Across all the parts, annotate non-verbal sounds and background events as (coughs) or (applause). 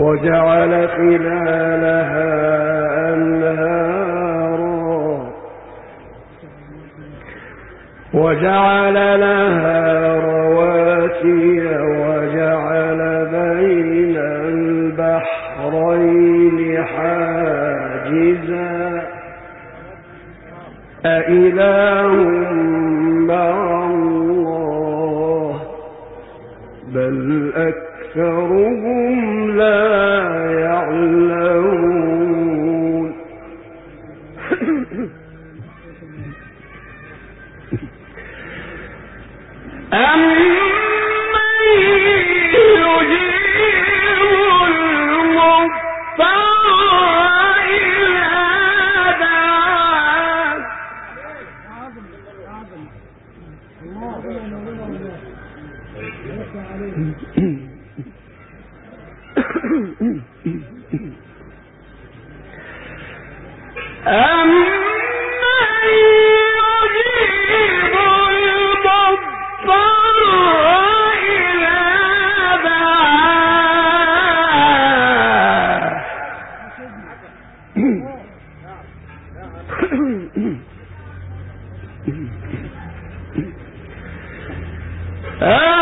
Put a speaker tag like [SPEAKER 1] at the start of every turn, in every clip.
[SPEAKER 1] وجعل خلالها أنهارا وجعل لها البحرين حاجزا. أإله مع الله بل أكثرهم لا أإله مع الله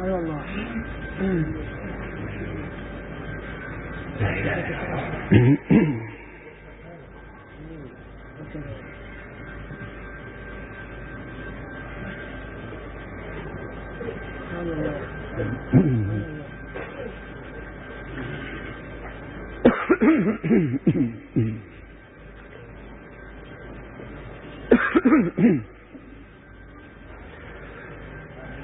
[SPEAKER 1] قليلا ما تذكرون أإله مع الله.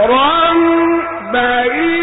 [SPEAKER 1] أمرا بعيد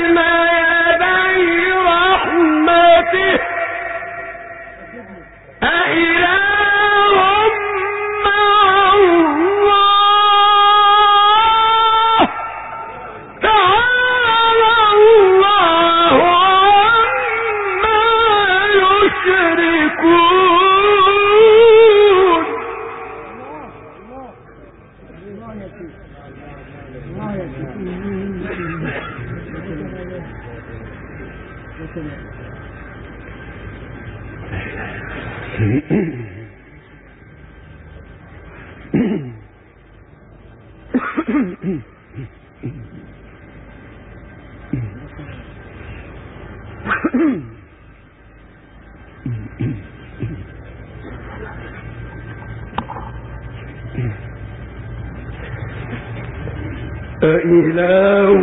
[SPEAKER 1] إله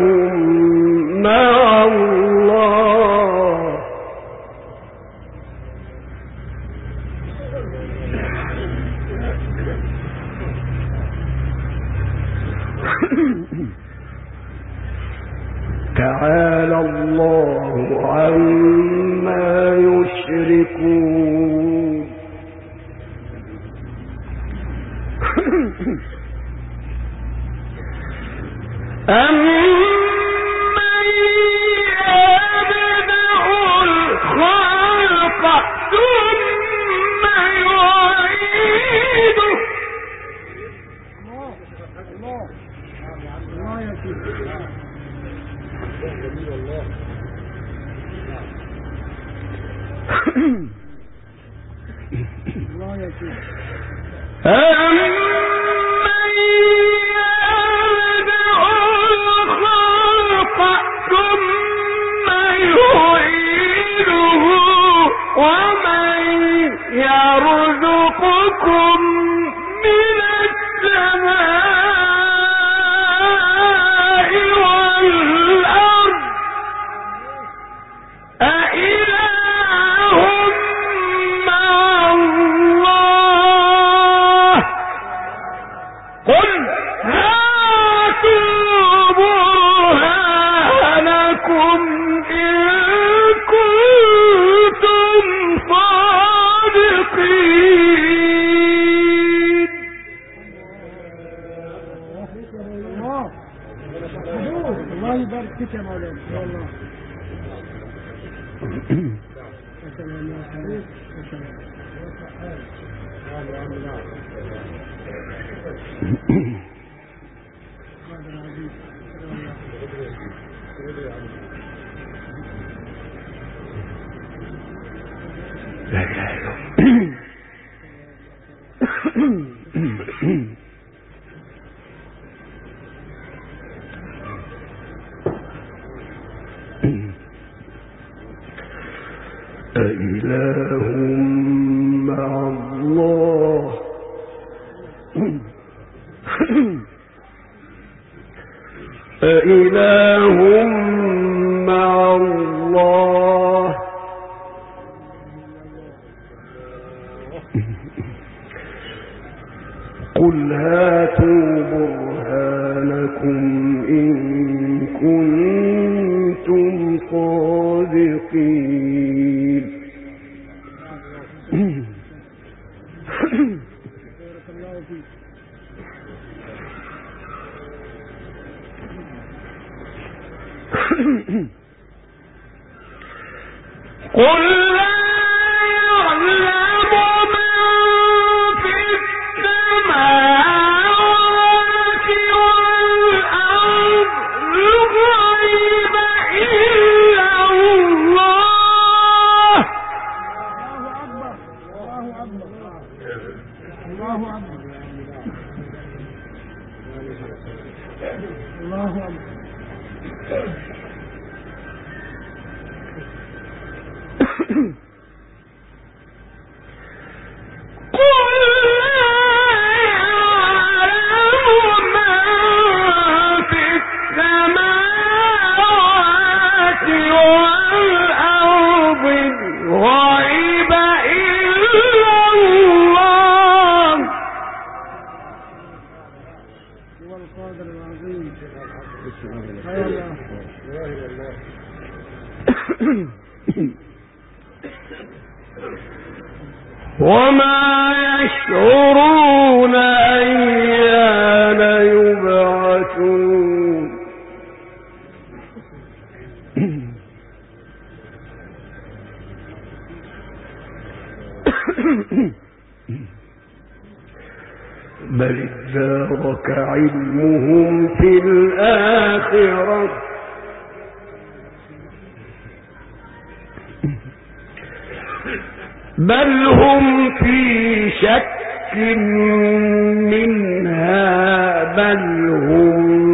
[SPEAKER 1] ما أإله مع الله. (clears throat) (coughs) وما يشعرون أيان يبعثون (coughs) بل ادارك علمهم في الآخرة. بل هم في شك منها بل هم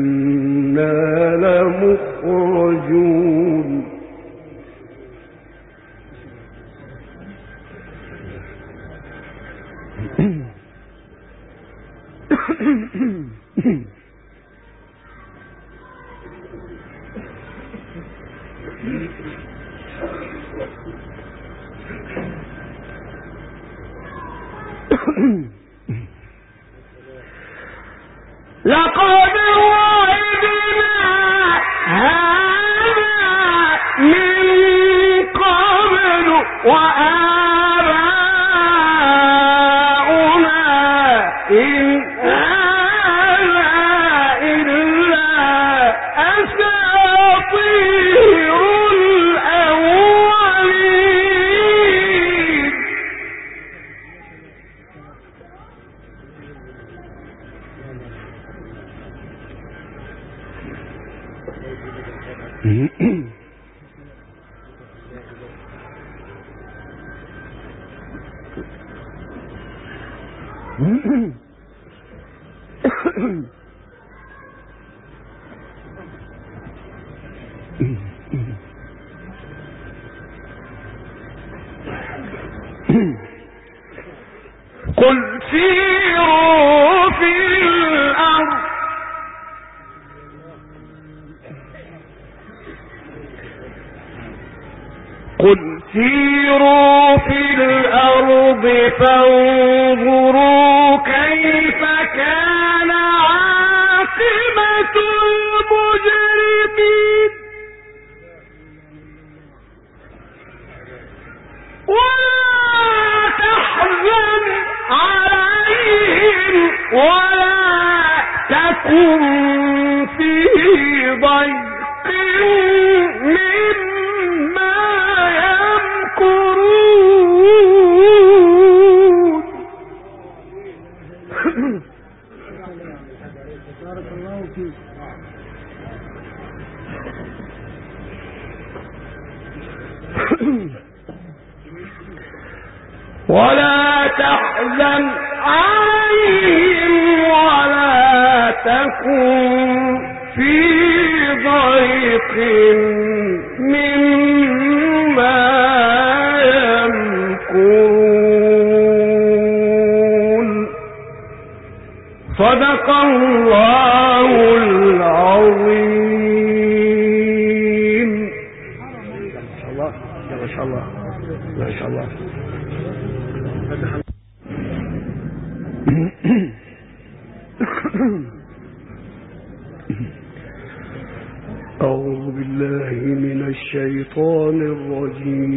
[SPEAKER 1] لقد قل سيروا في الأرض. قل سيروا في الأرض you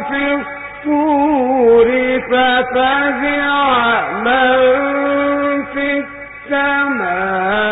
[SPEAKER 1] في الطور ففزع من في السماء.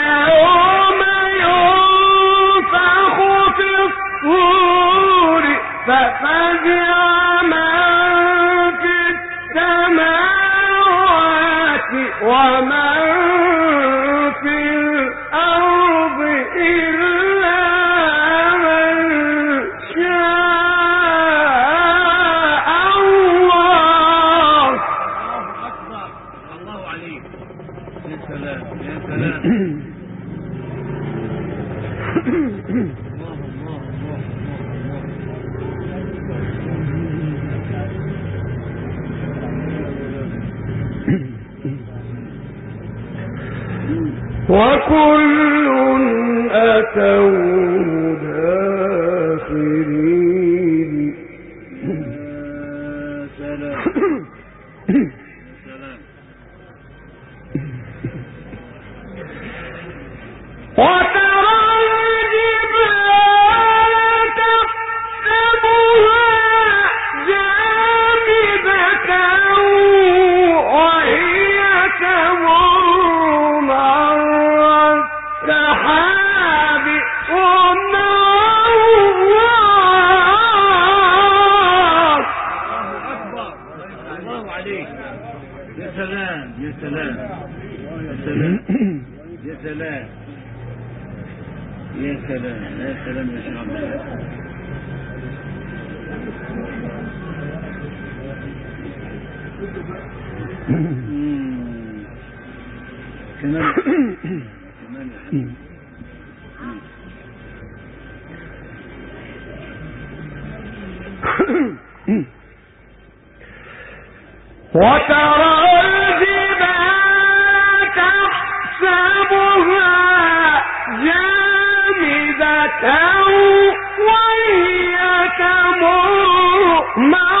[SPEAKER 2] سلام يا سلام يا شيخ عبد
[SPEAKER 1] ما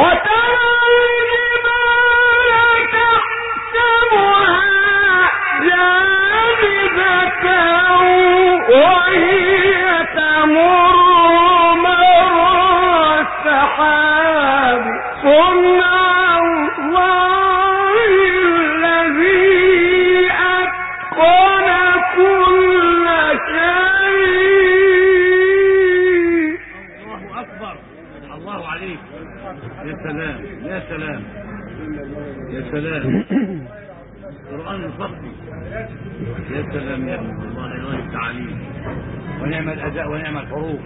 [SPEAKER 1] What the?
[SPEAKER 2] نعم الأداء ونعم الحروف.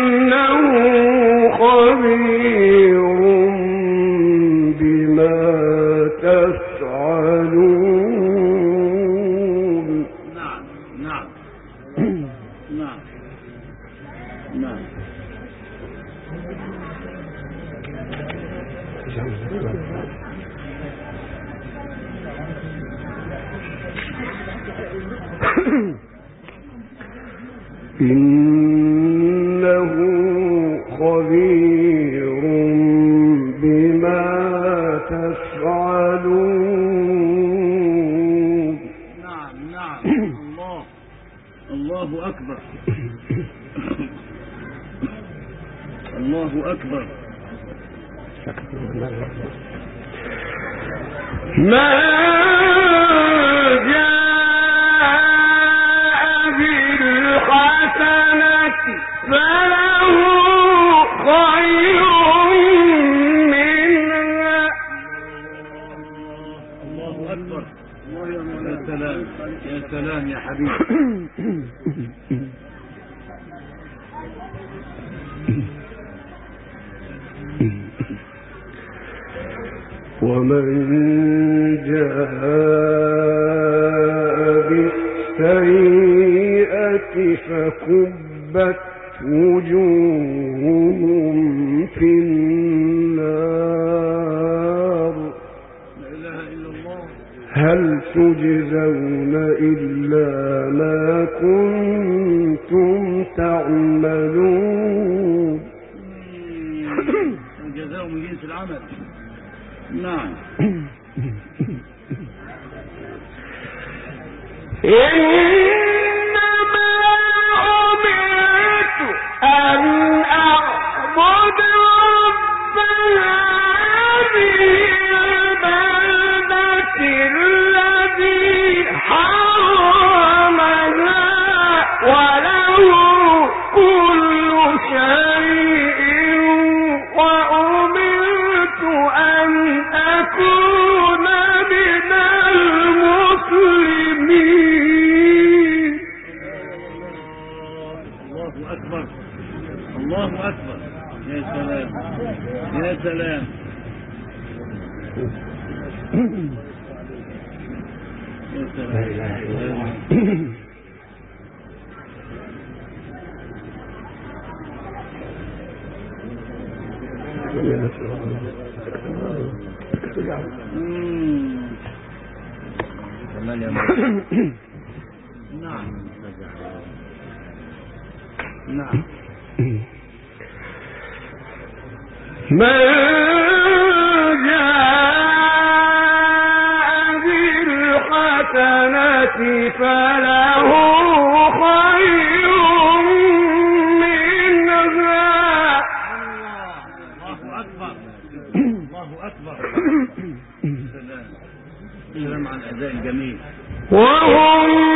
[SPEAKER 1] إنه خبير. خبير بما تفعلون.
[SPEAKER 2] نعم نعم. الله. الله أكبر. الله أكبر.
[SPEAKER 1] ما فكبت
[SPEAKER 2] لا إله إلا الله نعم نعم
[SPEAKER 1] من
[SPEAKER 2] جميل
[SPEAKER 1] وهم